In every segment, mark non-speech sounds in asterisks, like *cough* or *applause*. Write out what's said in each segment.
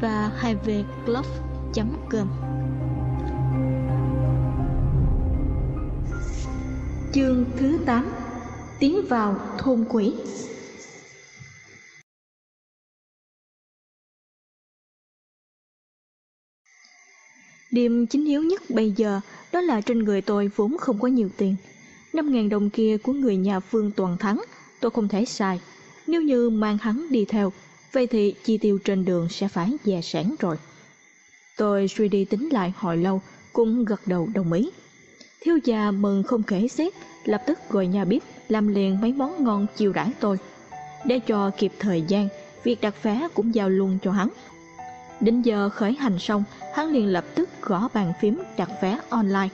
và 2vclub.com Chương thứ 8 Tiến vào thôn quỷ Điểm chính yếu nhất bây giờ đó là trên người tôi vốn không có nhiều tiền. năm ngàn đồng kia của người nhà Phương Toàn Thắng tôi không thể xài. Nếu như mang hắn đi theo, vậy thì chi tiêu trên đường sẽ phải già sản rồi. Tôi suy đi tính lại hồi lâu, cũng gật đầu đồng ý. Thiếu gia mừng không kể xiết, lập tức gọi nhà bếp làm liền mấy món ngon chiều đãi tôi. Để cho kịp thời gian, việc đặt vé cũng giao luôn cho hắn. Đến giờ khởi hành xong, hắn liền lập tức gõ bàn phím đặt vé online.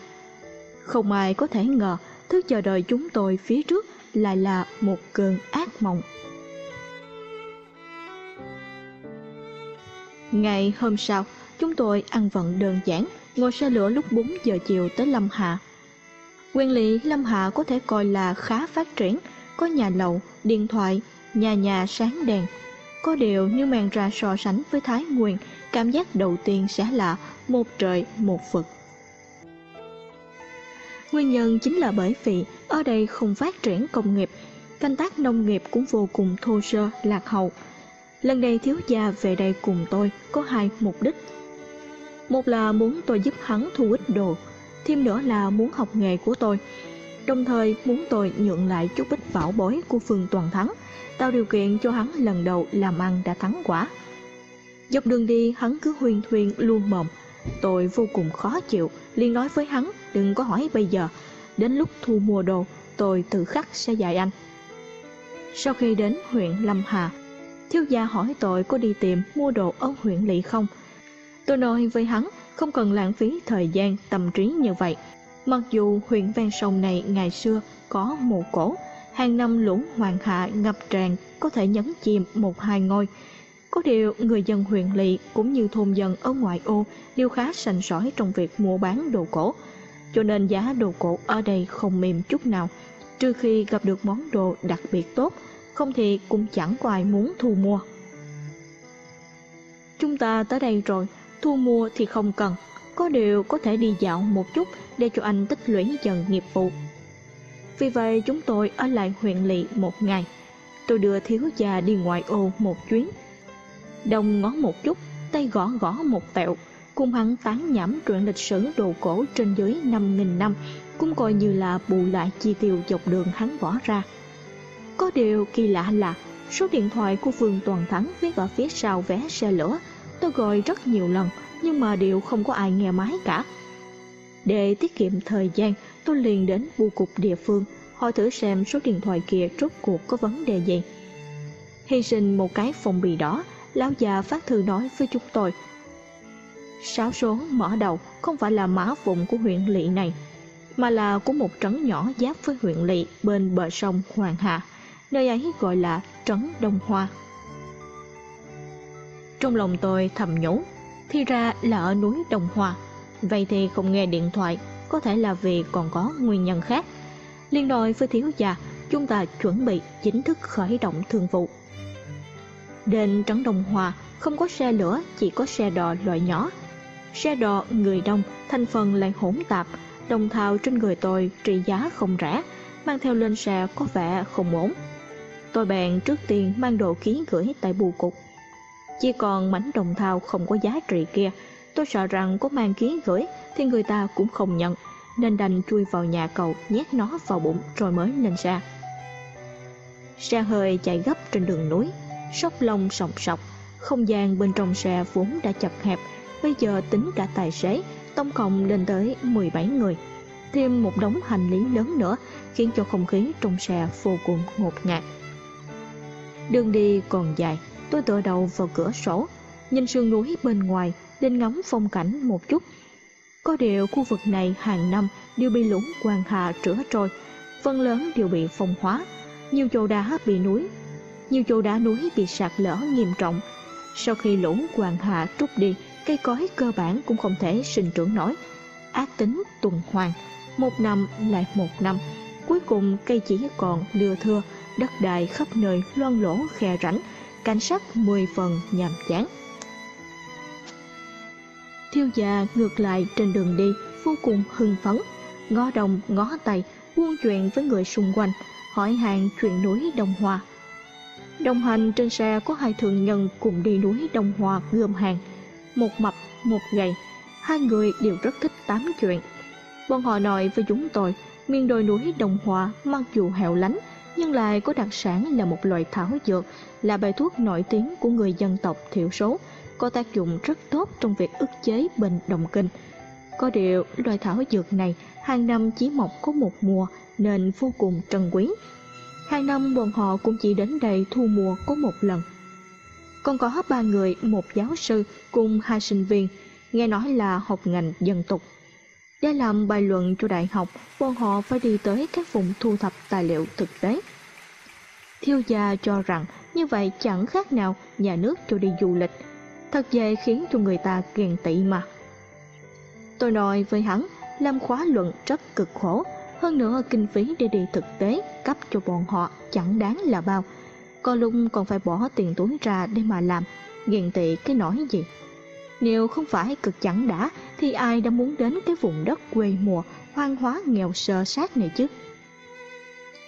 Không ai có thể ngờ thứ chờ đợi chúng tôi phía trước lại là một cơn ác mộng. Ngày hôm sau, chúng tôi ăn vận đơn giản, ngồi xe lửa lúc 4 giờ chiều tới Lâm Hạ. Nguyên lý Lâm Hạ có thể coi là khá phát triển, có nhà lầu, điện thoại, nhà nhà sáng đèn. Có điều như mang ra so sánh với Thái Nguyên, cảm giác đầu tiên sẽ là một trời một vực. Nguyên nhân chính là bởi vì ở đây không phát triển công nghiệp, canh tác nông nghiệp cũng vô cùng thô sơ, lạc hậu. Lần này thiếu gia về đây cùng tôi có hai mục đích. Một là muốn tôi giúp hắn thu ít đồ, thêm nữa là muốn học nghề của tôi. Đồng thời muốn tôi nhượng lại chút ít bảo bối của Phương Toàn Thắng, tạo điều kiện cho hắn lần đầu làm ăn đã thắng quả. Dọc đường đi hắn cứ huyên thuyên luôn mồm, tôi vô cùng khó chịu, liền nói với hắn đừng có hỏi bây giờ, đến lúc thu mua đồ tôi tự khắc sẽ dạy anh. Sau khi đến huyện Lâm Hà, thiếu gia hỏi tội có đi tìm mua đồ ở huyện Lỵ không. Tôi nói với hắn không cần lãng phí thời gian tâm trí như vậy. Mặc dù huyện ven sông này ngày xưa có mồ cổ, hàng năm lũ hoàng hạ ngập tràn có thể nhấn chìm một hai ngôi. Có điều người dân huyện lỵ cũng như thôn dân ở ngoại ô đều khá sành sỏi trong việc mua bán đồ cổ, cho nên giá đồ cổ ở đây không mềm chút nào, trừ khi gặp được món đồ đặc biệt tốt, không thì cũng chẳng có ai muốn thu mua. Chúng ta tới đây rồi, thu mua thì không cần, có điều có thể đi dạo một chút để cho anh tích lũy dần nghiệp vụ. Vì vậy chúng tôi ở lại huyện lỵ một ngày. Tôi đưa thiếu gia đi ngoại ô một chuyến. Đông ngó một chút, tay gõ gõ một tẹo, cùng hắn tán nhảm truyện lịch sử đồ cổ trên dưới 5.000 năm, cũng coi như là bù lại chi tiêu dọc đường hắn bỏ ra. Có điều kỳ lạ là số điện thoại của Vương Toàn Thắng viết ở phía sau vé xe lửa. Tôi gọi rất nhiều lần, nhưng mà đều không có ai nghe máy cả. Để tiết kiệm thời gian, tôi liền đến bưu cục địa phương, hỏi thử xem số điện thoại kia rốt cuộc có vấn đề gì. Hy sinh một cái phong bì đó, lão già phát thư nói với chúng tôi. Sáu số mở đầu không phải là mã vùng của huyện lỵ này, mà là của một trấn nhỏ giáp với huyện lỵ bên bờ sông Hoàng Hà, nơi ấy gọi là trấn Đông Hoa. Trong lòng tôi thầm nhủ, thì ra là ở núi Đông Hoa, vậy thì không nghe điện thoại, có thể là vì còn có nguyên nhân khác. Liên đội với thiếu gia, chúng ta chuẩn bị chính thức khởi động thương vụ. Đến trấn Đông Hoa không có xe lửa, chỉ có xe đò loại nhỏ. Xe đò người đông, thành phần lại hỗn tạp, đồng thao trên người tôi trị giá không rẻ, mang theo lên xe có vẻ không ổn. Tôi bèn trước tiên mang đồ khí gửi tại bù cục. Chỉ còn mảnh đồng thao không có giá trị kia, tôi sợ rằng có mang khí gửi thì người ta cũng không nhận, nên đành chui vào nhà cầu nhét nó vào bụng rồi mới lên xe. Xe hơi chạy gấp trên đường núi, sóc lông sòng sọc, không gian bên trong xe vốn đã chật hẹp, bây giờ tính cả tài xế, tổng cộng lên tới 17 người. Thêm một đống hành lý lớn nữa khiến cho không khí trong xe vô cùng ngột ngạt. Đường đi còn dài, tôi tựa đầu vào cửa sổ, nhìn sườn núi bên ngoài, lên ngắm phong cảnh một chút. Có điều khu vực này hàng năm đều bị lũ quang hà rửa trôi, phần lớn đều bị phong hóa, nhiều chỗ đá bị núi, nhiều chỗ đá núi bị sạt lở nghiêm trọng. Sau khi lũ quang hà trút đi, cây cối cơ bản cũng không thể sinh trưởng nổi. Ác tính tuần hoàn, một năm lại một năm, cuối cùng cây chỉ còn lừa thưa, đất đai khắp nơi loan lỗ khe rãnh, cảnh sắc mười phần nhàm chán. Thiêu già ngược lại trên đường đi vô cùng hưng phấn, ngó đông ngó tay buôn chuyện với người xung quanh, hỏi hàng chuyện núi Đông hòa. Đồng hành trên xe có hai thường nhân cùng đi núi Đông hòa gươm hàng, một mập, một gầy, hai người đều rất thích tám chuyện. Bọn họ nói với chúng tôi, miền đồi núi Đông hòa mặc dù hẻo lánh, nhưng lại có đặc sản là một loại thảo dược, là bài thuốc nổi tiếng của người dân tộc thiểu số, có tác dụng rất tốt trong việc ức chế bệnh động kinh. Có điều, loài thảo dược này hàng năm chỉ mọc có một mùa nên vô cùng trân quý. Hàng năm bọn họ cũng chỉ đến đây thu mua có một lần. Còn có ba người, một giáo sư cùng hai sinh viên, nghe nói là học ngành dân tục. Để làm bài luận cho đại học, bọn họ phải đi tới các vùng thu thập tài liệu thực tế. Thiêu gia cho rằng như vậy chẳng khác nào nhà nước cho đi du lịch, thật dễ khiến cho người ta ghen tị mà. Tôi nói với hắn, làm khóa luận rất cực khổ, hơn nữa kinh phí để đi thực tế cấp cho bọn họ chẳng đáng là bao. Có lúc còn phải bỏ tiền túi ra để mà làm, ghen tị cái nỗi gì. Nếu không phải cực chẳng đã thì ai đã muốn đến cái vùng đất quê mùa hoang hóa nghèo sơ sát này chứ.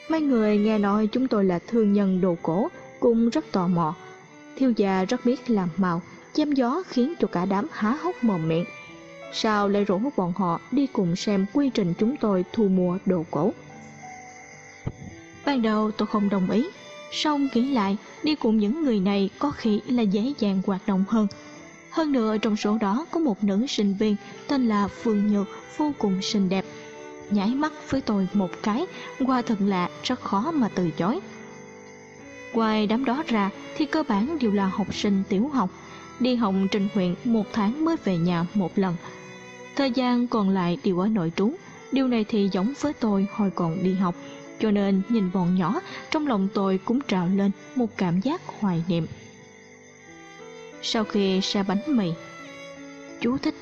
Mấy người nghe nói chúng tôi là thương nhân đồ cổ cũng rất tò mò. Thiêu già rất biết làm màu, chém gió khiến cho cả đám há hốc mồm miệng. Sao lại rủ bọn họ đi cùng xem quy trình chúng tôi thu mua đồ cổ? Ban đầu tôi không đồng ý, xong nghĩ lại đi cùng những người này có khi là dễ dàng hoạt động hơn. Hơn nữa trong số đó có một nữ sinh viên tên là Phương Nhược vô cùng xinh đẹp. Nhảy mắt với tôi một cái, qua thật lạ rất khó mà từ chối. Ngoài đám đó ra thì cơ bản đều là học sinh tiểu học, đi học trên huyện một tháng mới về nhà một lần. Thời gian còn lại đều ở nội trú, điều này thì giống với tôi hồi còn đi học, cho nên nhìn bọn nhỏ, trong lòng tôi cũng trào lên một cảm giác hoài niệm. Sau khi xe bánh mì, chú thích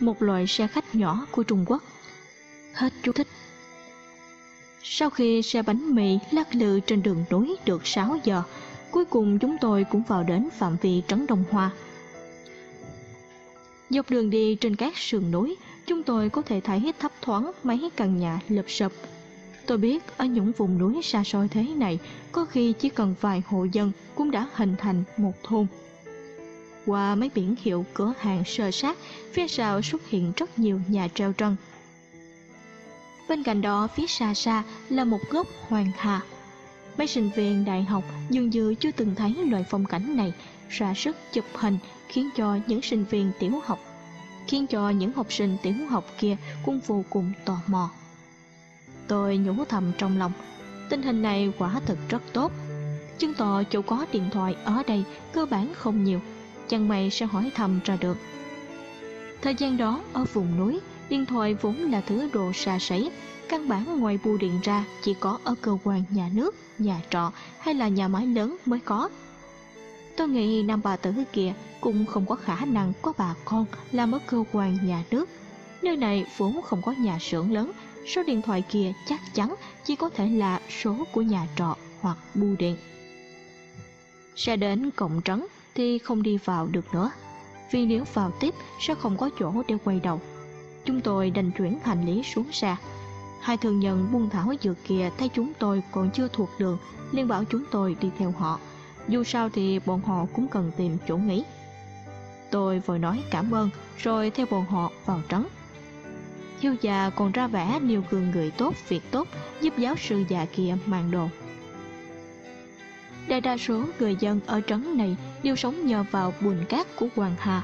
một loại xe khách nhỏ của Trung Quốc. Hết chú thích. Sau khi xe bánh mì lắc lư trên đường núi được 6 giờ, cuối cùng chúng tôi cũng vào đến phạm vi trấn Đông Hoa. Dọc đường đi trên các sườn núi, chúng tôi có thể thấy thấp thoáng mấy căn nhà lợp sập. Tôi biết ở những vùng núi xa xôi thế này, có khi chỉ cần vài hộ dân cũng đã hình thành một thôn. Qua mấy biển hiệu cửa hàng sơ sát, phía sau xuất hiện rất nhiều nhà treo trân. Bên cạnh đó phía xa xa là một gốc hoàng hà. Mấy sinh viên đại học dường như chưa từng thấy loại phong cảnh này, ra sức chụp hình khiến cho những sinh viên tiểu học khiến cho những học sinh tiểu học kia cũng vô cùng tò mò. Tôi nhủ thầm trong lòng, tình hình này quả thực rất tốt. Chứng tỏ chỗ có điện thoại ở đây cơ bản không nhiều, chẳng mày sẽ hỏi thầm ra được. Thời gian đó ở vùng núi, điện thoại vốn là thứ đồ xa xỉ, căn bản ngoài bưu điện ra chỉ có ở cơ quan nhà nước, nhà trọ hay là nhà máy lớn mới có. Tôi nghĩ nam bà tử kia cũng không có khả năng có bà con làm ở cơ quan nhà nước. Nơi này vốn không có nhà xưởng lớn, số điện thoại kia chắc chắn chỉ có thể là số của nhà trọ hoặc bưu điện. Sẽ đến cổng trấn thì không đi vào được nữa, vì nếu vào tiếp sẽ không có chỗ để quay đầu. Chúng tôi đành chuyển hành lý xuống xe. Hai thường nhân buông thảo dược kia thấy chúng tôi còn chưa thuộc đường, liền bảo chúng tôi đi theo họ. Dù sao thì bọn họ cũng cần tìm chỗ nghỉ. Tôi vội nói cảm ơn, rồi theo bọn họ vào trấn. Hiếu già còn ra vẻ nêu gương người tốt, việc tốt, giúp giáo sư già kia mang đồ. Đại đa số người dân ở trấn này đều sống nhờ vào bùn cát của Hoàng Hà.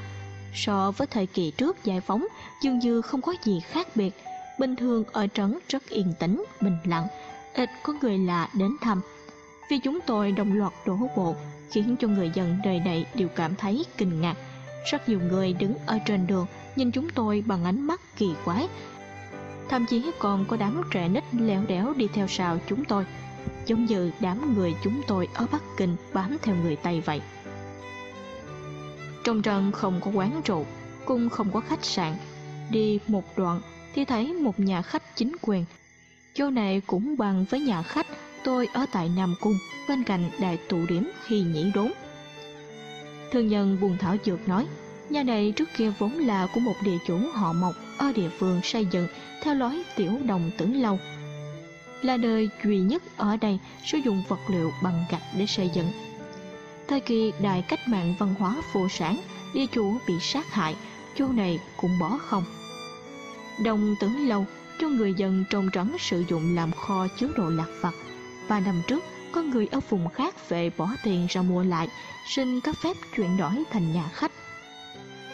So với thời kỳ trước giải phóng, dường như không có gì khác biệt. Bình thường ở trấn rất yên tĩnh, bình lặng, ít có người lạ đến thăm. Vì chúng tôi đồng loạt đổ bộ, khiến cho người dân đời này đều cảm thấy kinh ngạc. Rất nhiều người đứng ở trên đường nhìn chúng tôi bằng ánh mắt kỳ quái. Thậm chí còn có đám trẻ nít leo đéo đi theo sau chúng tôi, giống như đám người chúng tôi ở Bắc Kinh bám theo người Tây vậy. Trong trần không có quán rượu, cũng không có khách sạn. Đi một đoạn thì thấy một nhà khách chính quyền. Chỗ này cũng bằng với nhà khách tôi ở tại Nam Cung, bên cạnh đại tụ điểm Hy Nhĩ Đốn. Thương nhân buồn thảo dược nói, Nhà này trước kia vốn là của một địa chủ họ Mộc ở địa phương xây dựng theo lối tiểu đồng tưởng lâu. Là nơi duy nhất ở đây sử dụng vật liệu bằng gạch để xây dựng. Thời kỳ đại cách mạng văn hóa vô sản, địa chủ bị sát hại, chỗ này cũng bỏ không. Đồng tưởng lâu cho người dân trồng trấn sử dụng làm kho chứa đồ lạc vặt. Và năm trước, có người ở vùng khác về bỏ tiền ra mua lại, xin cấp phép chuyển đổi thành nhà khách.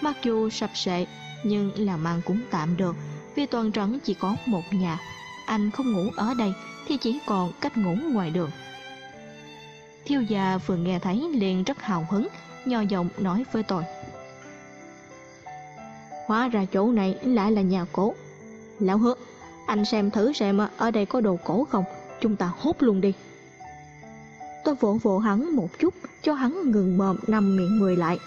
Mặc dù sập sệ, nhưng làm ăn cũng tạm được, vì toàn trấn chỉ có một nhà. Anh không ngủ ở đây thì chỉ còn cách ngủ ngoài đường. Thiêu già vừa nghe thấy liền rất hào hứng, nho giọng nói với tôi. Hóa ra chỗ này lại là nhà cổ. Lão hứa, anh xem thử xem ở đây có đồ cổ không, chúng ta hốt luôn đi. Tôi vỗ vỗ hắn một chút cho hắn ngừng mồm nằm miệng người lại.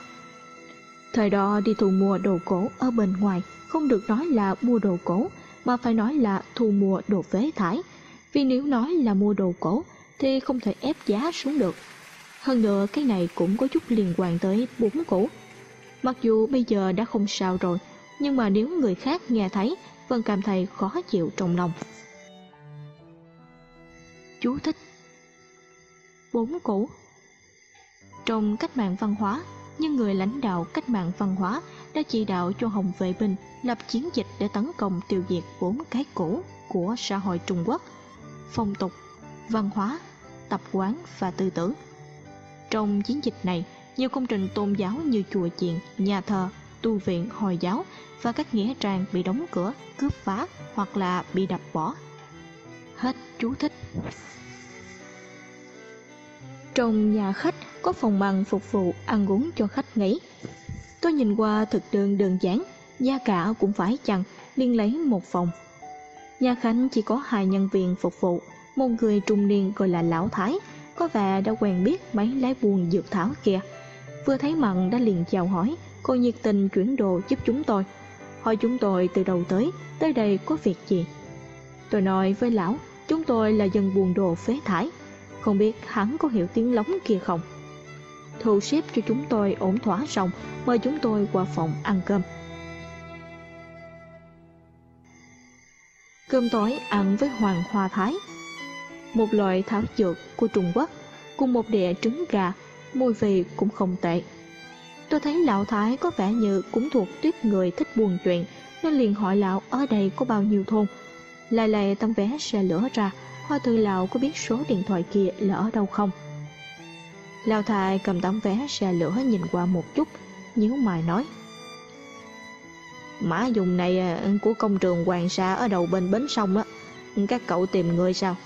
Thời đó đi thu mua đồ cổ ở bên ngoài không được nói là mua đồ cổ mà phải nói là thu mua đồ phế thải. Vì nếu nói là mua đồ cổ thì không thể ép giá xuống được. Hơn nữa cái này cũng có chút liên quan tới bốn cổ. Mặc dù bây giờ đã không sao rồi, nhưng mà nếu người khác nghe thấy vẫn cảm thấy khó chịu trong lòng. Chú thích Bốn cổ Trong cách mạng văn hóa, những người lãnh đạo cách mạng văn hóa đã chỉ đạo cho Hồng Vệ Binh lập chiến dịch để tấn công tiêu diệt bốn cái cũ của xã hội Trung Quốc, phong tục, văn hóa, tập quán và tư tưởng. Trong chiến dịch này, nhiều công trình tôn giáo như chùa chiền, nhà thờ, tu viện Hồi giáo và các nghĩa trang bị đóng cửa, cướp phá hoặc là bị đập bỏ. Hết chú thích. Trong nhà khách có phòng bằng phục vụ ăn uống cho khách nghỉ. Tôi nhìn qua thực đơn đơn giản, giá cả cũng phải chăng, liên lấy một phòng. Nhà khách chỉ có hai nhân viên phục vụ, một người trung niên gọi là Lão Thái, có vẻ đã quen biết mấy lái buôn dược thảo kia. Vừa thấy mặn đã liền chào hỏi, cô nhiệt tình chuyển đồ giúp chúng tôi. Hỏi chúng tôi từ đầu tới, tới đây có việc gì. Tôi nói với lão, chúng tôi là dân buôn đồ phế thải, không biết hắn có hiểu tiếng lóng kia không Thu xếp cho chúng tôi ổn thỏa xong Mời chúng tôi qua phòng ăn cơm Cơm tối ăn với hoàng hoa thái một loại thảo dược của Trung Quốc Cùng một đĩa trứng gà Mùi vị cũng không tệ Tôi thấy lão Thái có vẻ như cũng thuộc tuyết người thích buồn chuyện Nên liền hỏi lão ở đây có bao nhiêu thôn Lại lại tấm vé xe lửa ra Hoa thư Lão có biết số điện thoại kia là ở đâu không? Lão Thái cầm tấm vé xe lửa nhìn qua một chút, nhíu mày nói. Mã dùng này à, của công trường Hoàng Sa ở đầu bên bến sông á, các cậu tìm người sao?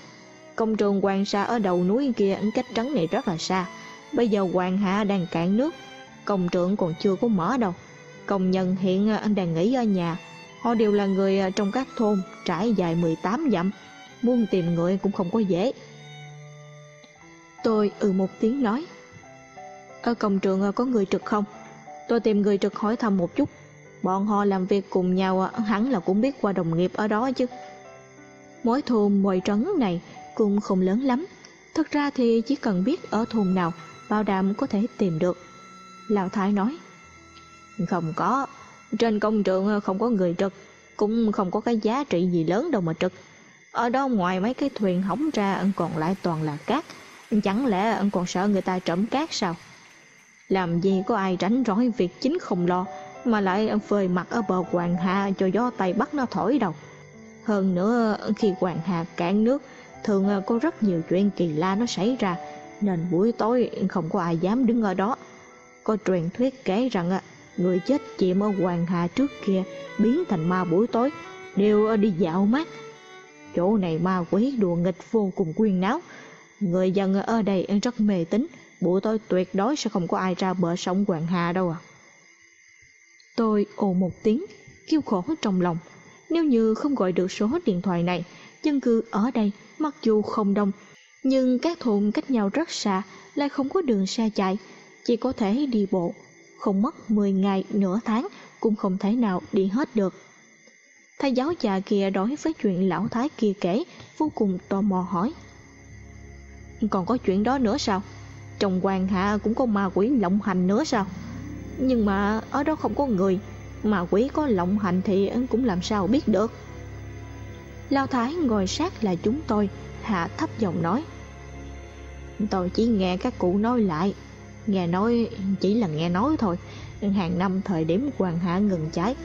Công trường Hoàng Sa ở đầu núi kia cách trấn này rất là xa. Bây giờ Hoàng Hạ đang cạn nước, công trường còn chưa có mở đâu. Công nhân hiện anh đang nghỉ ở nhà, họ đều là người à, trong các thôn trải dài 18 dặm muốn tìm người cũng không có dễ. Tôi ừ một tiếng nói. Ở công trường à, có người trực không? Tôi tìm người trực hỏi thăm một chút. Bọn họ làm việc cùng nhau hẳn là cũng biết qua đồng nghiệp ở đó chứ. Mỗi thôn mỗi trấn này cũng không lớn lắm. Thật ra thì chỉ cần biết ở thôn nào, bảo đảm có thể tìm được. Lão Thái nói. Không có, trên công trường không có người trực, cũng không có cái giá trị gì lớn đâu mà trực. Ở đó ngoài mấy cái thuyền hỏng ra ân còn lại toàn là cát Chẳng lẽ ân còn sợ người ta trộm cát sao Làm gì có ai tránh rõi việc chính không lo Mà lại phơi mặt ở bờ Hoàng Hà cho gió Tây Bắc nó thổi đâu. Hơn nữa khi Hoàng Hà cạn nước Thường à, có rất nhiều chuyện kỳ la nó xảy ra Nên buổi tối không có ai dám đứng ở đó Có truyền thuyết kể rằng à, Người chết chìm ở Hoàng Hà trước kia Biến thành ma buổi tối Đều à, đi dạo mát Chỗ này ma quỷ đùa nghịch vô cùng quyên náo. Người dân ở đây rất mê tín, buổi tối tuyệt đối sẽ không có ai ra bờ sông Hoàng Hà đâu à. Tôi ồ một tiếng, kêu khổ trong lòng. Nếu như không gọi được số điện thoại này, dân cư ở đây mặc dù không đông, nhưng các thôn cách nhau rất xa, lại không có đường xe chạy, chỉ có thể đi bộ. Không mất 10 ngày, nửa tháng cũng không thể nào đi hết được. Thầy giáo già kia đối với chuyện lão thái kia kể Vô cùng tò mò hỏi Còn có chuyện đó nữa sao Trong hoàng hạ cũng có ma quỷ lộng hành nữa sao Nhưng mà ở đó không có người Mà quỷ có lộng hành thì cũng làm sao biết được Lao Thái ngồi sát lại chúng tôi Hạ thấp giọng nói. Tôi chỉ nghe các cụ nói lại. Nghe nói chỉ là nghe nói thôi. Hàng năm thời điểm hoàng hạ ngừng cháy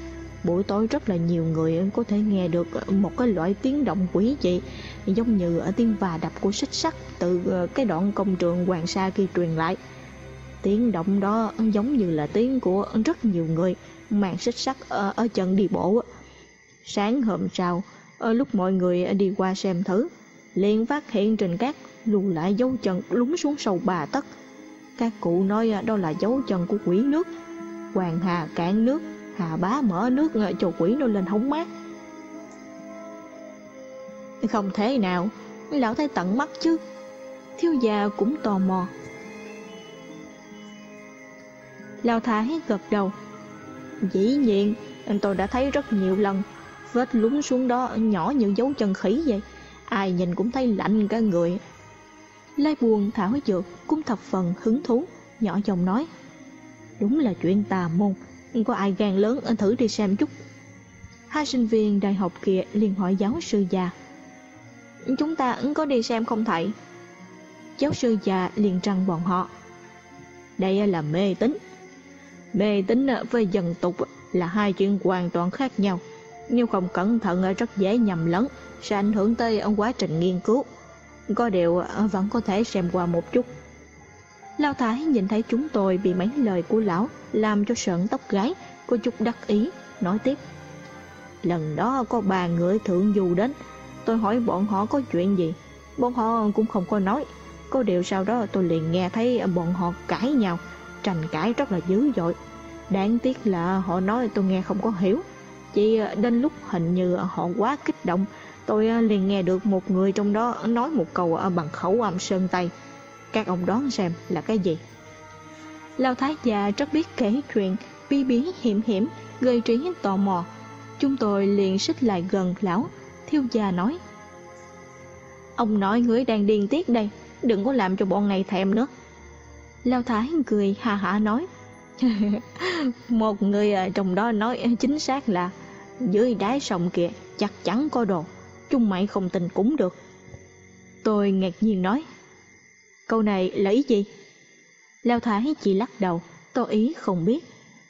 Buổi tối rất là nhiều người có thể nghe được một cái loại tiếng động quỷ dị Giống như ở tiếng và đập của xích sắt từ ờ, cái đoạn công trường Hoàng Sa kia truyền lại. Tiếng động đó giống như là tiếng của rất nhiều người mang xích sắt ở, ở chân đi bộ. Sáng hôm sau, ở lúc mọi người đi qua xem thử, liền phát hiện trên cát lùi lại dấu chân lún xuống sâu bà tấc. Các cụ nói, đó là dấu chân của quỷ nước. Hoàng Hà cạn nước, Hà bá mở nước cho quỷ nó lên hóng mát. Không thể nào, Lão thấy tận mắt chứ, Thiếu gia cũng tò mò. Lão Thái gật đầu. Dĩ nhiên, Tôi đã thấy rất nhiều lần Vết lún xuống đó, nhỏ như dấu chân khỉ vậy. Ai nhìn cũng thấy lạnh cả người. Lai buồn thảo dược, cũng thập phần hứng thú. Nhỏ giọng nói, Đúng là chuyện tà môn. Có ai gan lớn, anh thử đi xem chút. Hai sinh viên đại học kia liền hỏi giáo sư già, Chúng ta có đi xem không thầy? Giáo sư già liền trăng bọn họ, Đây là mê tín. Mê tín với dân tục là hai chuyện hoàn toàn khác nhau. Nếu không cẩn thận rất dễ nhầm lẫn Sẽ ảnh hưởng tới quá trình nghiên cứu Có điều ờ, vẫn có thể xem qua một chút Lao Thái nhìn thấy chúng tôi bị mấy lời của lão làm cho sợn tóc gái, có chút đắc ý, nói tiếp. Lần đó có ba người thượng du đến, tôi hỏi bọn họ có chuyện gì, bọn họ cũng không có nói. Có điều sau đó tôi liền nghe thấy bọn họ cãi nhau, tranh cãi rất là dữ dội. Đáng tiếc là họ nói tôi nghe không có hiểu. Chỉ ờ, đến lúc hình như họ quá kích động, tôi ờ, liền nghe được một người trong đó nói một câu bằng khẩu âm sơn Tây. Các ông đoán xem là cái gì? Lao Thái già rất biết kể chuyện bi bí hiểm hiểm Gây trí tò mò. Chúng tôi liền xích lại gần lão Thiêu già nói Ông nói người đang điên tiết đây Đừng có làm cho bọn này thèm nữa. Lao Thái cười hà hả nói *laughs* Một người ờ, trong đó nói chính xác là dưới đáy sông kia Chắc chắn có đồ Chúng mày không tin cũng được Tôi ngạc nhiên nói Câu này là ý gì? Lao Thái chỉ lắc đầu, tỏ ý không biết.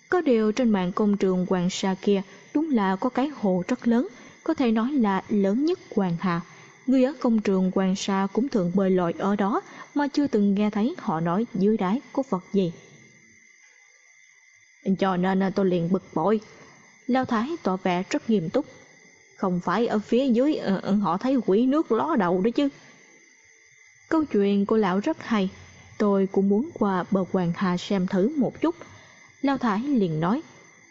Có điều trên mạng công trường Hoàng Sa kia đúng là có cái hồ rất lớn, có thể nói là lớn nhất Hoàng Hà. Người ở công trường Hoàng Sa cũng thường bơi lội ở đó mà chưa từng nghe thấy họ nói dưới đáy có vật gì. Cho nên tôi liền bực bội. Lao Thái tỏ vẻ rất nghiêm túc. Không phải ở phía dưới ờ, ờ, họ thấy quỷ nước ló đầu đó chứ. Câu chuyện của lão rất hay, tôi cũng muốn qua bờ Hoàng Hà xem thử một chút. Lao Thái liền nói,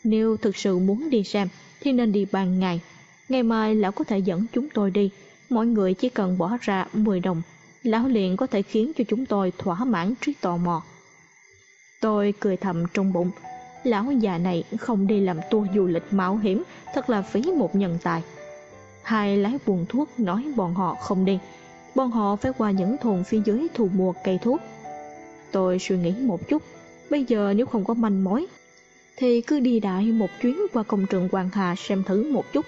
nếu thực sự muốn đi xem thì nên đi ban ngày. Ngày mai lão có thể dẫn chúng tôi đi, mọi người chỉ cần bỏ ra 10 đồng. Lão liền có thể khiến cho chúng tôi thỏa mãn trí tò mò. Tôi cười thầm trong bụng, lão già này không đi làm tour du lịch mạo hiểm, thật là phí một nhân tài. Hai lái buồn thuốc nói bọn họ không đi bọn họ phải qua những thôn phía dưới thu mua cây thuốc. Tôi suy nghĩ một chút, bây giờ nếu không có manh mối, thì cứ đi đại một chuyến qua công trường Hoàng Hà xem thử một chút.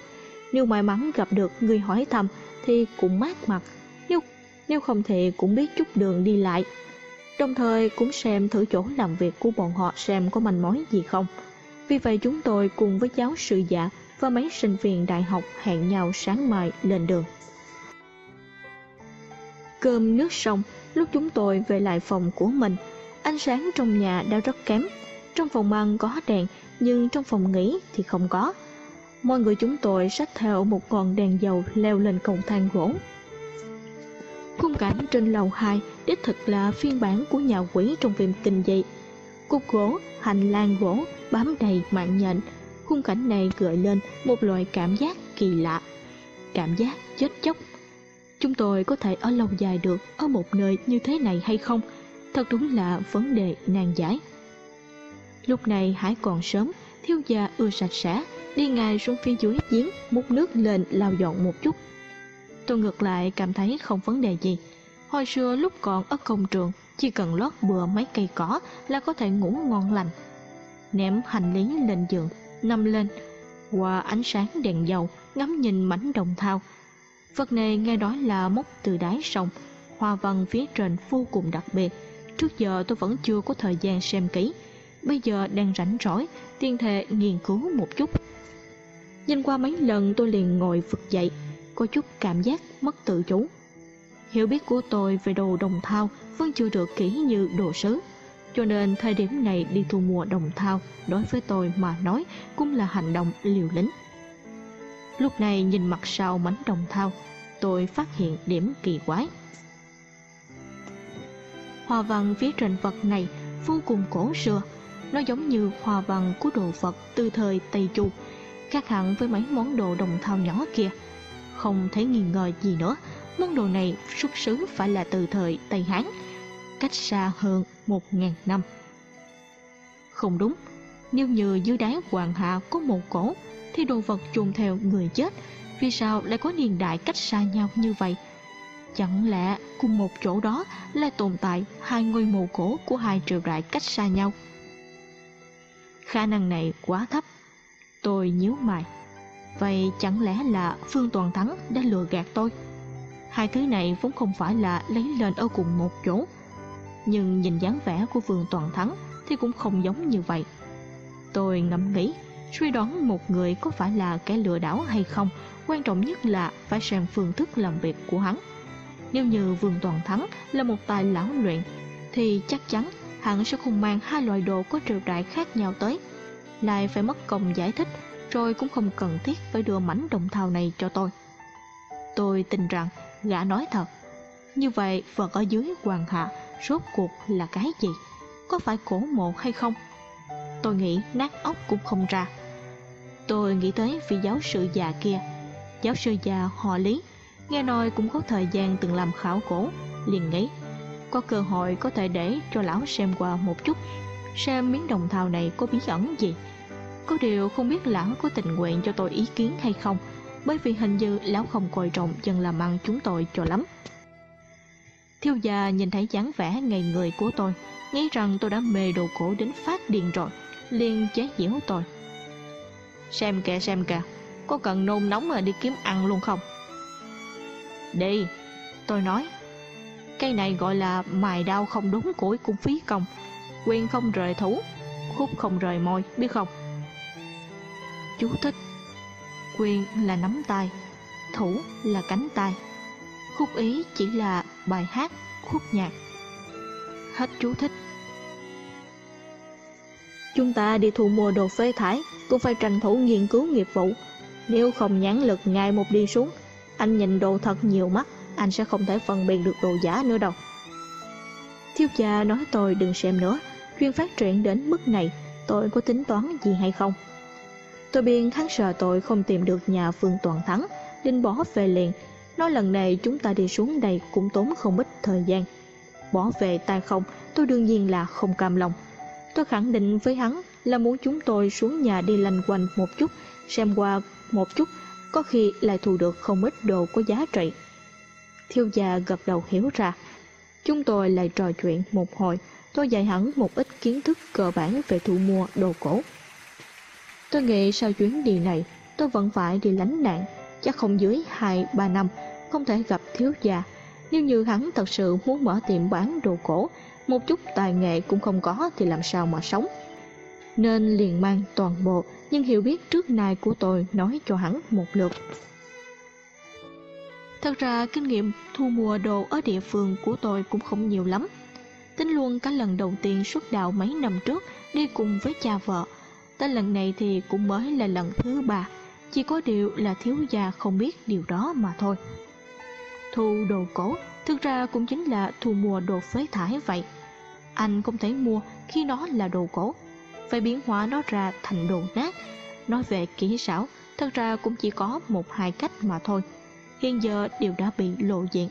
Nếu may mắn gặp được người hỏi thăm thì cũng mát mặt, nếu nếu không thì cũng biết chút đường đi lại. Đồng thời cũng xem thử chỗ làm việc của bọn họ xem có manh mối gì không. Vì vậy chúng tôi cùng với giáo sư giả và mấy sinh viên đại học hẹn nhau sáng mai lên đường. Cơm nước xong, lúc chúng tôi về lại phòng của mình, ánh sáng trong nhà đã rất kém. Trong phòng ăn có đèn, nhưng trong phòng nghỉ thì không có. Mọi người chúng tôi xách theo một ngọn đèn dầu leo lên cầu thang gỗ. Cảnh trên lầu 2 đích thực là phiên bản của nhà quỷ trong phim kinh dị. Cục gỗ, hành lang gỗ, bám đầy mạng nhện. Khung cảnh này gợi lên một loại cảm giác kỳ lạ. Cảm giác chết chóc chúng tôi có thể ở lâu dài được ở một nơi như thế này hay không thật đúng là vấn đề nan giải lúc này hải còn sớm thiếu gia ưa sạch sẽ đi ngay xuống phía dưới giếng múc nước lên lau dọn một chút tôi ngược lại cảm thấy không vấn đề gì hồi xưa lúc còn ở công trường chỉ cần lót bừa mấy cây cỏ là có thể ngủ ngon lành ném hành lý lên giường, nằm lên, qua ánh sáng đèn dầu, ngắm nhìn mảnh đồng thau. Vật này nghe nói là mốc từ đáy sông, hoa văn phía trên vô cùng đặc biệt. Trước giờ tôi vẫn chưa có thời gian xem kỹ, bây giờ đang rảnh rỗi, tiên thề nghiên cứu một chút. Nhìn qua mấy lần tôi liền ngồi vực dậy, có chút cảm giác mất tự chủ. Hiểu biết của tôi về đồ đồng thau vẫn chưa được kỹ như đồ sứ, cho nên thời điểm này đi thu mua đồng thau đối với tôi mà nói cũng là hành động liều lĩnh. Lúc này nhìn mặt sau mảnh đồng thau, tôi phát hiện điểm kỳ quái. Hoa văn phía trên vật này vô cùng cổ xưa, nó giống như hoa văn của đồ vật từ thời Tây Chu, khác hẳn với mấy món đồ đồng thau nhỏ kia. Không thể nghi ngờ gì nữa, món đồ này xuất xứ phải là từ thời Tây Hán, cách xa hơn một ngàn năm. Không đúng, nếu như dưới đáy hoàng hạ có một cổ, thì đồ vật chôn theo người chết, vì sao lại có niên đại cách xa nhau như vậy? Chẳng lẽ cùng một chỗ đó lại tồn tại hai ngôi mộ cổ của hai triều đại cách xa nhau? Khả năng này quá thấp. Tôi nhíu mày. Vậy chẳng lẽ là Phương Toàn Thắng đã lừa gạt tôi? Hai thứ này vốn không phải là lấy lên ở cùng một chỗ. Nhưng nhìn dáng vẻ của Phương Toàn Thắng thì cũng không giống như vậy. Tôi ngẫm nghĩ, suy đoán một người có phải là kẻ lừa đảo hay không, quan trọng nhất là phải xem phương thức làm việc của hắn. Nếu như Vương Toàn Thắng là một tài lão luyện, thì chắc chắn hắn sẽ không mang hai loại đồ có triều đại khác nhau tới. Lại phải mất công giải thích, rồi cũng không cần thiết phải đưa mảnh đồng thau này cho tôi. Tôi tin rằng gã nói thật. Như vậy vật ở dưới hoàng hạ rốt cuộc là cái gì? Có phải cổ mộ hay không? Tôi nghĩ nát óc cũng không ra. Tôi nghĩ tới vị giáo sư già kia. Giáo sư già họ Lý, nghe nói cũng có thời gian từng làm khảo cổ, liền nghĩ có cơ hội có thể để cho lão xem qua một chút, xem miếng đồng thau này có bí ẩn gì. Có điều không biết lão có tình nguyện cho tôi ý kiến hay không, bởi vì hình như lão không coi trọng dân làm ăn chúng tôi cho lắm. Thiêu già nhìn thấy dáng vẻ ngày người của tôi, nghĩ rằng tôi đã mê đồ cổ đến phát điên rồi, liền chế giễu tôi. Xem kìa xem kìa, có cần nôn nóng mà đi kiếm ăn luôn không? Đi, tôi nói. Cây này gọi là mài đau không đúng củi cũng phí công, quyền không rời thủ, khúc không rời môi, biết không? Chú thích Quyền là nắm tay, thủ là cánh tay, khúc ý chỉ là bài hát, khúc nhạc. Hết chú thích. Chúng ta đi thu mua đồ phế thải cũng phải tranh thủ nghiên cứu nghiệp vụ. Nếu không nhãn lực ngày một đi xuống, anh nhìn đồ thật nhiều mắt, anh sẽ không thể phân biệt được đồ giả nữa đâu. Thiếu gia nói tôi đừng xem nữa, chuyên phát triển đến mức này, tôi có tính toán gì hay không? Tôi biên hắn sợ tôi không tìm được nhà Phương Toàn Thắng, nên bỏ về liền. Nói lần này chúng ta đi xuống đây cũng tốn không ít thời gian. Bỏ về tay không, tôi đương nhiên là không cam lòng. Tôi khẳng định với hắn là muốn chúng tôi xuống nhà đi lanh quanh một chút, xem qua một chút, có khi lại thu được không ít đồ có giá trị. Thiêu gia gật đầu hiểu ra. Chúng tôi lại trò chuyện một hồi, tôi dạy hắn một ít kiến thức cơ bản về thu mua đồ cổ. Tôi nghĩ sau chuyến đi này, tôi vẫn phải đi lánh nạn, chắc không dưới 2-3 năm, không thể gặp thiếu gia. Nếu như hắn thật sự muốn mở tiệm bán đồ cổ, một chút tài nghệ cũng không có thì làm sao mà sống. Nên liền mang toàn bộ nhưng hiểu biết trước nay của tôi nói cho hắn một lượt. Thật ra kinh nghiệm thu mua đồ ở địa phương của tôi cũng không nhiều lắm. Tính luôn cả lần đầu tiên xuất đạo mấy năm trước đi cùng với cha vợ. Tới lần này thì cũng mới là lần thứ ba, chỉ có điều là thiếu gia không biết điều đó mà thôi. Thu đồ cổ thực ra cũng chính là thu mua đồ phế thải vậy. Anh không thể mua khi nó là đồ cổ, phải biến hóa nó ra thành đồ nát. Nói về kỹ xảo, thật ra cũng chỉ có một hai cách mà thôi hiện giờ đều đã bị lộ diện.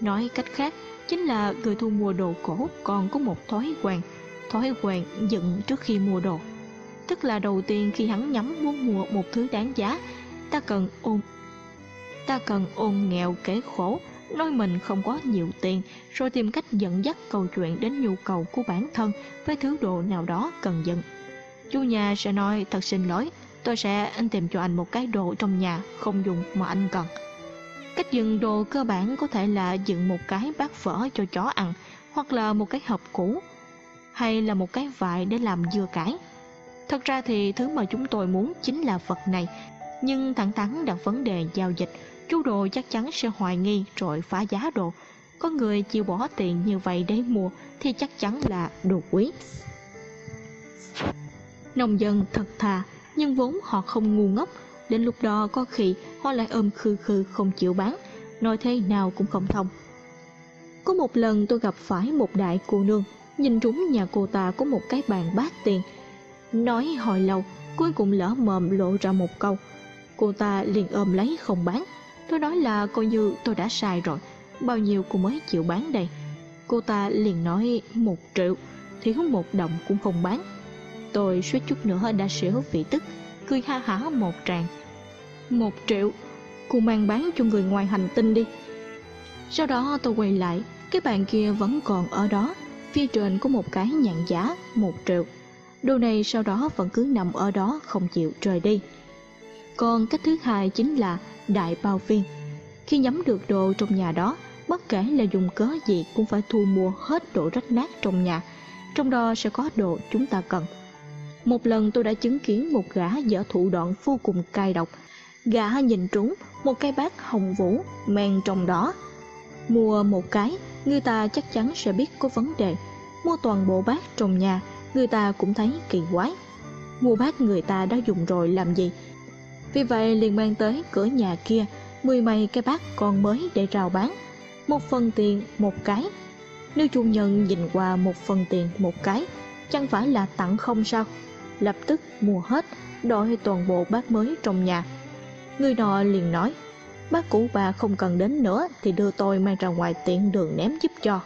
Nói cách khác, chính là người thu mua đồ cổ còn có một thói quen, thói quen dựng trước khi mua đồ. Tức là đầu tiên khi hắn nhắm muốn mua một thứ đáng giá, ta cần ôm ta cần ôm nghèo kể khổ, nói mình không có nhiều tiền, rồi tìm cách dẫn dắt câu chuyện đến nhu cầu của bản thân với thứ đồ nào đó cần dẫn Chủ nhà sẽ nói thật xin lỗi, tôi sẽ anh tìm cho anh một cái đồ trong nhà không dùng mà anh cần. Cách dựng đồ cơ bản có thể là dựng một cái bát phở cho chó ăn, hoặc là một cái hộp cũ, hay là một cái vải để làm dưa cải. Thật ra thì thứ mà chúng tôi muốn chính là vật này, nhưng thẳng thắn đặt vấn đề giao dịch, chú đồ chắc chắn sẽ hoài nghi rồi phá giá đồ. Có người chịu bỏ tiền như vậy để mua thì chắc chắn là đồ quý. Nông dân thật thà, nhưng vốn họ không ngu ngốc, đến lúc đó có khi họ lại ôm khư khư không chịu bán, nói thế nào cũng không thông. Có một lần tôi gặp phải một đại cô nương, nhìn trúng nhà cô ta có một cái bàn bát tiền. Nói hồi lâu, cuối cùng lỡ mồm lộ ra một câu. Cô ta liền ôm lấy không bán. Tôi nói là coi như tôi đã sai rồi, bao nhiêu cô mới chịu bán đây. Cô ta liền nói một triệu, thiếu một đồng cũng không bán. Tôi suýt chút nữa đã xỉu vị tức, cười ha hả một tràng. Một triệu, cô mang bán cho người ngoài hành tinh đi. Sau đó tôi quay lại, cái bàn kia vẫn còn ở đó, phía trên có một cái nhạn giá một triệu. Đồ này sau đó vẫn cứ nằm ở đó không chịu rời đi. Còn cách thứ hai chính là đại bao viên. Khi nhắm được đồ trong nhà đó, bất kể là dùng cớ gì cũng phải thu mua hết đồ rách nát trong nhà, trong đó sẽ có đồ chúng ta cần. Một lần tôi đã chứng kiến một gã dở thủ đoạn vô cùng cay độc. Gã nhìn trúng một cái bát hồng vũ men trong đó. Mua một cái, người ta chắc chắn sẽ biết có vấn đề. Mua toàn bộ bát trong nhà, người ta cũng thấy kỳ quái. Mua bát người ta đã dùng rồi làm gì? Vì vậy liền mang tới cửa nhà kia, mười mấy cái bát còn mới để rào bán. Một phần tiền một cái. Nếu chủ nhân nhìn qua một phần tiền một cái, chẳng phải là tặng không sao? lập tức mua hết, đổi toàn bộ bát mới trong nhà. Người nọ liền nói, bác cũ bà không cần đến nữa thì đưa tôi mang ra ngoài tiện đường ném giúp cho.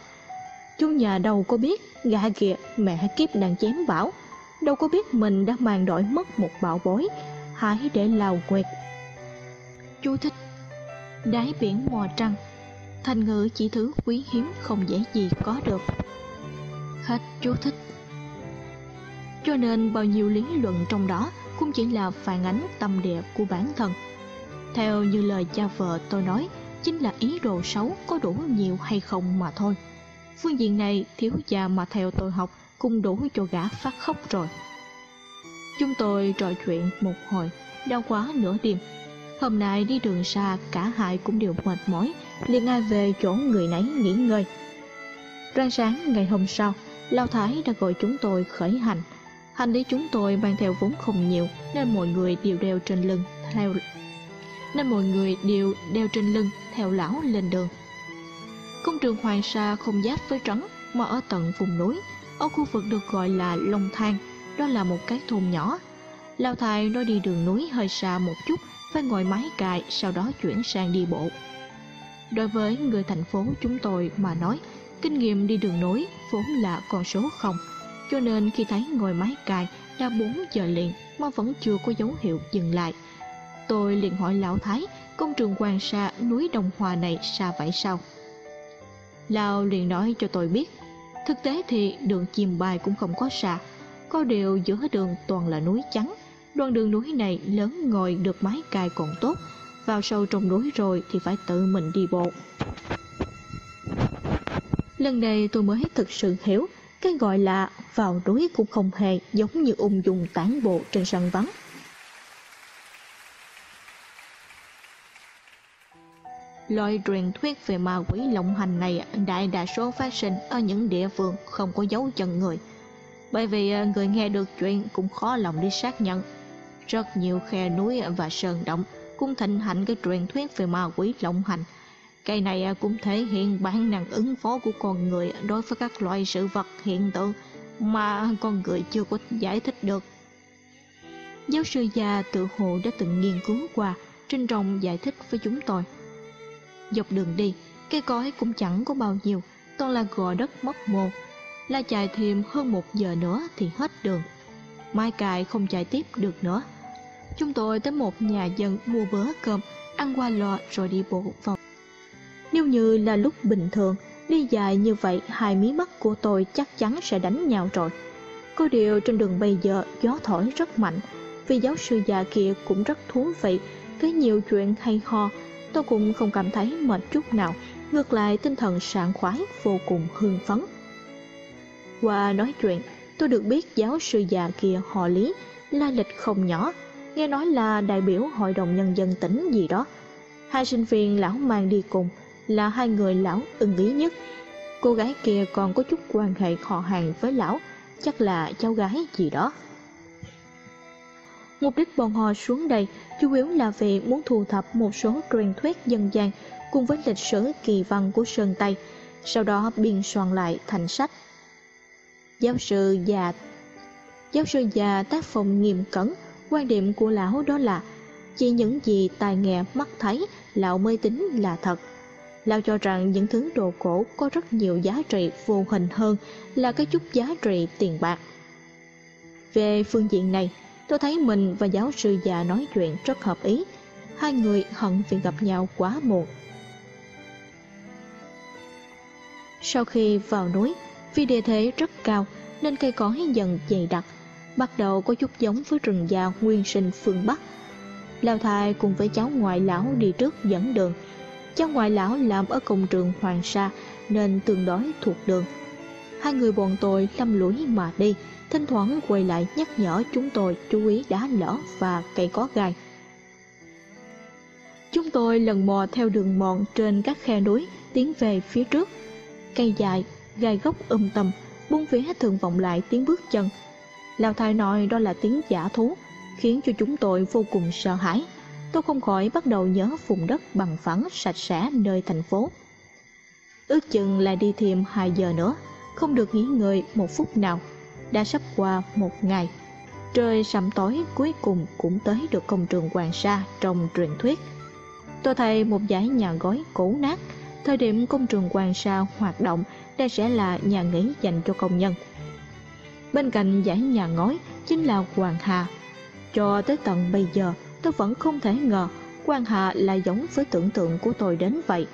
Chú nhà đâu có biết, gà kìa, mẹ kiếp đang chém bảo, đâu có biết mình đã mang đổi mất một bảo bối, hãy để lào quẹt. Chú thích Đáy biển mò trăng Thành ngữ chỉ thứ quý hiếm không dễ gì có được Hết chú thích cho nên bao nhiêu lý luận trong đó cũng chỉ là phản ánh tâm địa của bản thân. Theo như lời cha vợ tôi nói, chính là ý đồ xấu có đủ nhiều hay không mà thôi. Phương diện này thiếu gia mà theo tôi học cũng đủ cho gã phát khóc rồi. Chúng tôi trò chuyện một hồi, đau quá nửa đêm. Hôm nay đi đường xa cả hai cũng đều mệt mỏi, liền ai về chỗ người nấy nghỉ ngơi. Rạng sáng ngày hôm sau, Lao Thái đã gọi chúng tôi khởi hành hành lý chúng tôi mang theo vốn không nhiều nên mọi người đều đeo trên lưng theo nên mọi người đều đeo trên lưng theo lão lên đường công trường hoàng sa không giáp với trấn mà ở tận vùng núi ở khu vực được gọi là long thang đó là một cái thôn nhỏ lao thai nói đi đường núi hơi xa một chút phải ngồi máy cài sau đó chuyển sang đi bộ đối với người thành phố chúng tôi mà nói kinh nghiệm đi đường núi vốn là con số không cho nên khi thấy ngồi máy cài đã 4 giờ liền mà vẫn chưa có dấu hiệu dừng lại. Tôi liền hỏi Lão Thái, công trường hoàng sa núi Đồng Hòa này xa vậy sao? Lao liền nói cho tôi biết, thực tế thì đường chìm bài cũng không có xa, có điều giữa đường toàn là núi trắng. Đoạn đường núi này lớn ngồi được máy cài còn tốt, vào sâu trong núi rồi thì phải tự mình đi bộ. Lần này tôi mới thực sự hiểu cái gọi là vào núi cũng không hề giống như ung dung tán bộ trên sân vắng. Loại truyền thuyết về ma quỷ lộng hành này đại đa số phát sinh ở những địa phương không có dấu chân người. Bởi vì à, người nghe được chuyện cũng khó lòng đi xác nhận. Rất nhiều khe núi và sơn động cũng thịnh hành cái truyền thuyết về ma quỷ lộng hành. Cái này à, cũng thể hiện bản năng ứng phó của con người đối với các loại sự vật hiện tượng mà con người chưa có giải thích được. Giáo sư già tự hồ đã từng nghiên cứu qua, trinh trọng giải thích với chúng tôi. Dọc đường đi, cây cối cũng chẳng có bao nhiêu, toàn là gò đất mất mô La chạy thêm hơn một giờ nữa thì hết đường. Mai cài không chạy tiếp được nữa. Chúng tôi tới một nhà dân mua bữa cơm, ăn qua lò rồi đi bộ vào. Nếu như là lúc bình thường, Đi dài như vậy hai mí mắt của tôi chắc chắn sẽ đánh nhau rồi Có điều trên đường bây giờ gió thổi rất mạnh, vì giáo sư già kia cũng rất thú vị, có nhiều chuyện hay ho, tôi cũng không cảm thấy mệt chút nào, ngược lại tinh thần sảng khoái vô cùng hưng phấn. Qua nói chuyện, tôi được biết giáo sư già kia họ Lý, la lịch không nhỏ, nghe nói là đại biểu hội đồng nhân dân tỉnh gì đó. Hai sinh viên lão mang đi cùng là hai người lão ưng ý nhất. Cô gái kia còn có chút quan hệ họ hàng với lão, chắc là cháu gái gì đó. Mục đích bọn họ xuống đây chủ yếu là vì muốn thu thập một số truyền thuyết dân gian cùng với lịch sử kỳ văn của Sơn Tây, sau đó biên soạn lại thành sách. Giáo sư già Giáo sư già tác phong nghiêm cẩn, quan điểm của lão đó là chỉ những gì tài nghe mắt thấy lão mới tính là thật. Lão cho rằng những thứ đồ cổ có rất nhiều giá trị vô hình hơn là cái chút giá trị tiền bạc. Về phương diện này, tôi thấy mình và giáo sư già nói chuyện rất hợp ý. Hai người hận vì gặp nhau quá muộn. Sau khi vào núi, vì địa thế rất cao nên cây cối dần dày đặc, bắt đầu có chút giống với rừng già nguyên sinh phương Bắc. lão Thai cùng với cháu ngoại lão đi trước dẫn đường. Cháu ngoại lão làm ở công trường Hoàng Sa nên tương đối thuộc đường. Hai người bọn tôi lâm lũi mà đi, thỉnh thoảng quay lại nhắc nhở chúng tôi chú ý đá lở và cây có gai. Chúng tôi lần mò theo đường mòn trên các khe núi tiến về phía trước. Cây dài, gai gốc um tầm, buông vía thường vọng lại tiếng bước chân. Lao thai nói đó là tiếng giả thú, khiến cho chúng tôi vô cùng sợ hãi. Tôi không khỏi bắt đầu nhớ vùng đất bằng phẳng sạch sẽ nơi thành phố. Ước chừng là đi thêm 2 giờ nữa, không được nghỉ ngơi một phút nào. Đã sắp qua một ngày. Trời sầm tối cuối cùng cũng tới được công trường Hoàng Sa trong truyền thuyết. Tôi thấy một dãy nhà gói cũ nát, thời điểm công trường Hoàng Sa hoạt động đây sẽ là nhà nghỉ dành cho công nhân. Bên cạnh dãy nhà ngói chính là Hoàng Hà. Cho tới tận bây giờ, tôi vẫn không thể ngờ Hoàng Hà lại giống với tưởng tượng của tôi đến vậy.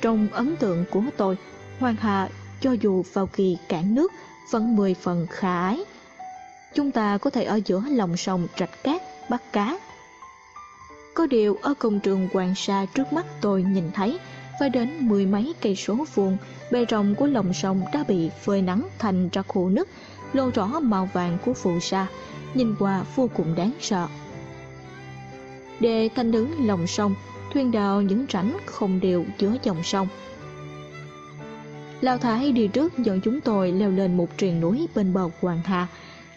Trong ấn tượng của tôi, Hoàng Hà cho dù vào kỳ cản nước vẫn mười phần khải. Chúng ta có thể ở giữa lòng sông rạch cát, bắt cá. Có điều ở công trường Hoàng Sa trước mắt tôi nhìn thấy phải đến mười mấy cây số vuông, bề rộng của lòng sông đã bị phơi nắng thành ra khô nứt, lộ rõ màu vàng của phù sa, nhìn qua vô cùng đáng sợ. Để thanh đứng lòng sông, thuyền đào những rãnh không đều giữa dòng sông. Lào Thái đi trước dẫn chúng tôi leo lên một triền núi bên bờ Hoàng Hà,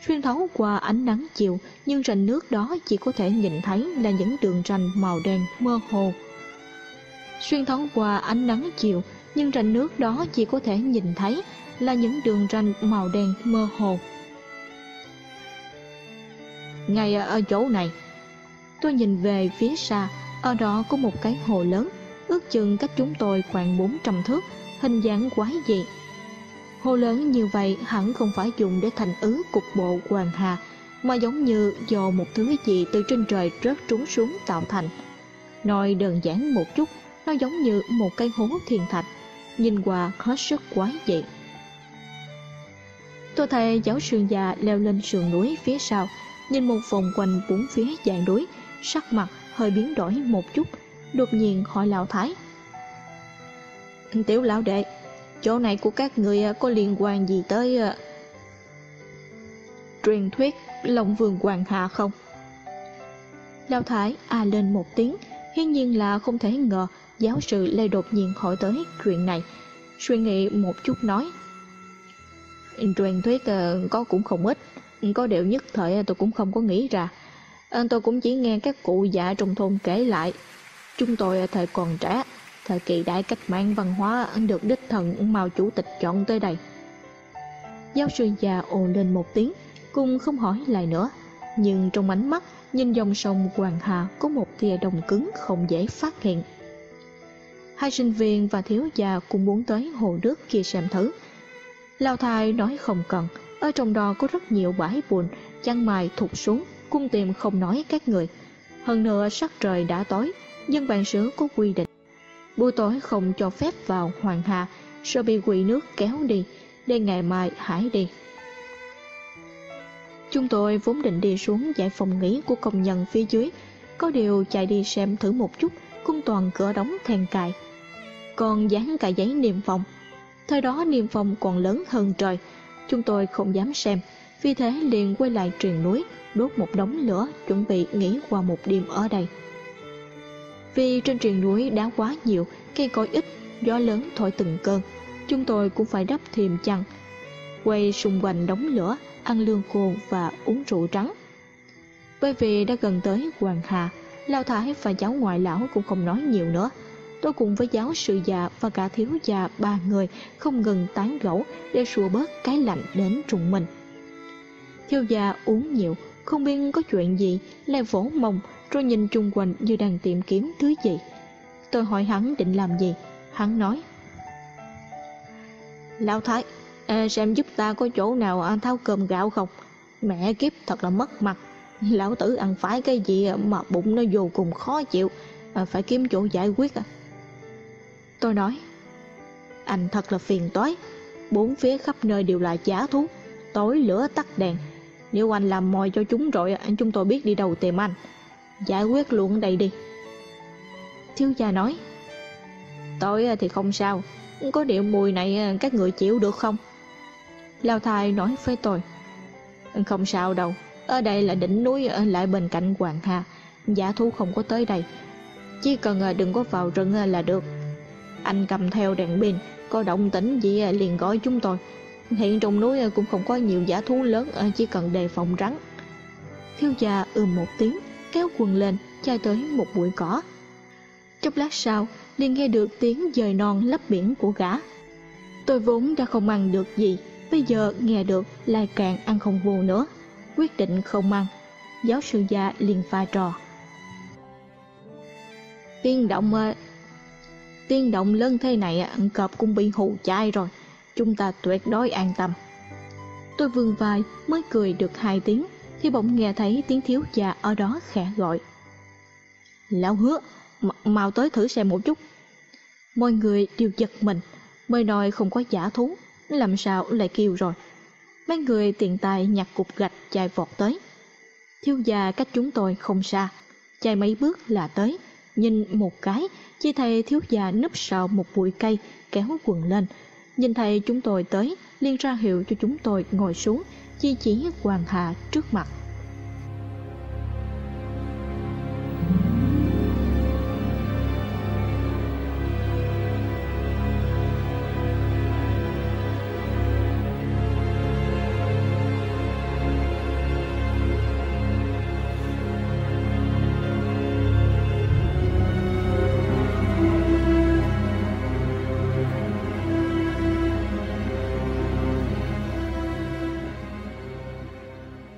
xuyên thấu qua ánh nắng chiều, nhưng rành nước đó chỉ có thể nhìn thấy là những đường ranh màu đen mơ hồ. Xuyên thấu qua ánh nắng chiều nhưng rành nước đó chỉ có thể nhìn thấy là những đường ranh màu đen mơ hồ. Ngay ở chỗ này tôi nhìn về phía xa ở đó có một cái hồ lớn ước chừng cách chúng tôi khoảng 400 thước hình dáng quái dị hồ lớn như vậy hẳn không phải dùng để thành ứ cục bộ hoàng hà mà giống như do một thứ gì từ trên trời rớt trúng xuống tạo thành nói đơn giản một chút nó giống như một cây hố thiên thạch, nhìn qua hết sức quái dị. Tôi thấy giáo sư già leo lên sườn núi phía sau, nhìn một vòng quanh bốn phía dãy núi, sắc mặt hơi biến đổi một chút, đột nhiên hỏi lão thái. Tiểu lão đệ, chỗ này của các người à, có liên quan gì tới à, truyền thuyết Long Vương Hoàng Hạ không? Lão Thái à lên một tiếng, hiển nhiên là không thể ngờ Giáo sư Lê đột nhiên hỏi tới chuyện này. Suy nghĩ một chút nói Truyền thuyết à, có cũng không ít Có điều nhất thời tôi cũng không có nghĩ ra. Tôi cũng chỉ nghe các cụ già trong thôn kể lại. Chúng tôi thời còn trẻ Thời kỳ đại cách mạng văn hóa được đích thần Mao Chủ tịch chọn tới đây Giáo sư già ồ lên một tiếng Cũng không hỏi lại nữa Nhưng trong ánh mắt Nhìn dòng sông Hoàng Hà Có một tia đồng cứng không dễ phát hiện hai sinh viên và thiếu gia cũng muốn tới hồ nước kia xem thử. Lao thai nói không cần, ở trong đó có rất nhiều bãi bùn, chăn mài thụt xuống, cung tìm không nói các người. Hơn nữa sắc trời đã tối, nhưng bạn sứ có quy định. Buổi tối không cho phép vào Hoàng Hà, sợ bị quỷ nước kéo đi, để ngày mai hải đi. Chúng tôi vốn định đi xuống giải phòng nghỉ của công nhân phía dưới, có điều chạy đi xem thử một chút, cung toàn cửa đóng then cài. Còn dán cả giấy niêm phong. Thời đó niêm phong còn lớn hơn trời, chúng tôi không dám xem, vì thế liền quay lại truyền núi, đốt một đống lửa chuẩn bị nghỉ qua một đêm ở đây. Vì trên truyền núi đá quá nhiều, cây cối ít, gió lớn thổi từng cơn, chúng tôi cũng phải đắp thềm chăn, quay xung quanh đống lửa, ăn lương khô và uống rượu trắng. Bởi vì đã gần tới Hoàng Hà, Lao Thái và cháu ngoại lão cũng không nói nhiều nữa. Tôi cùng với giáo sư già và cả thiếu già ba người không ngừng tán gẫu để xua bớt cái lạnh đến trùng mình. Thiếu già uống nhiều, không biết có chuyện gì, lại vỗ mông rồi nhìn chung quanh như đang tìm kiếm thứ gì. Tôi hỏi hắn định làm gì, hắn nói. Lão Thái, à, xem giúp ta có chỗ nào ăn tháo cơm gạo không? Mẹ kiếp thật là mất mặt. Lão tử ăn phải cái gì mà bụng nó vô cùng khó chịu, à, phải kiếm chỗ giải quyết à. Tôi nói, anh thật là phiền toái, bốn phía khắp nơi đều là giả thú, tối lửa tắt đèn. Nếu anh làm mồi cho chúng rồi, anh chúng tôi biết đi đâu tìm anh. Giải quyết luôn đây đi. Thiếu gia nói, Tôi à, thì không sao, có điệu mùi này à, các người chịu được không? Lao thai nói với tôi, Không sao đâu, ở đây là đỉnh núi ở lại bên cạnh Hoàng Hà, giả thú không có tới đây. Chỉ cần à, đừng có vào rừng là được. Anh cầm theo đèn pin, có động tĩnh gì liền gọi chúng tôi. Hiện trong núi cũng không có nhiều giả thú lớn, chỉ cần đề phòng rắn. Thiếu gia ưm một tiếng, kéo quần lên, chai tới một bụi cỏ. Chốc lát sau, liền nghe được tiếng dời non lấp biển của gã. Tôi vốn đã không ăn được gì, bây giờ nghe được lại càng ăn không vô nữa. Quyết định không ăn. Giáo sư gia liền pha trò. Tiên động tiên động lớn thế này à, ăn cọp cũng bị hù chai rồi. Chúng ta tuyệt đối an tâm. Tôi vương vai mới cười được hai tiếng thì bỗng nghe thấy tiếng thiếu già ở đó khẽ gọi. Lão hứa, mau tới thử xem một chút. Mọi người đều giật mình, mới nói không có giả thú, làm sao lại kêu rồi. Mấy người tiện tay nhặt cục gạch chạy vọt tới. Thiếu gia cách chúng tôi không xa, chạy mấy bước là tới, nhìn một cái, chỉ thấy thiếu gia núp sau một bụi cây, kéo quần lên. Nhìn thấy chúng tôi tới, liên ra hiệu cho chúng tôi ngồi xuống, chi chỉ Hoàng Hà trước mặt.